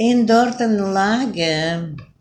In Dortenlage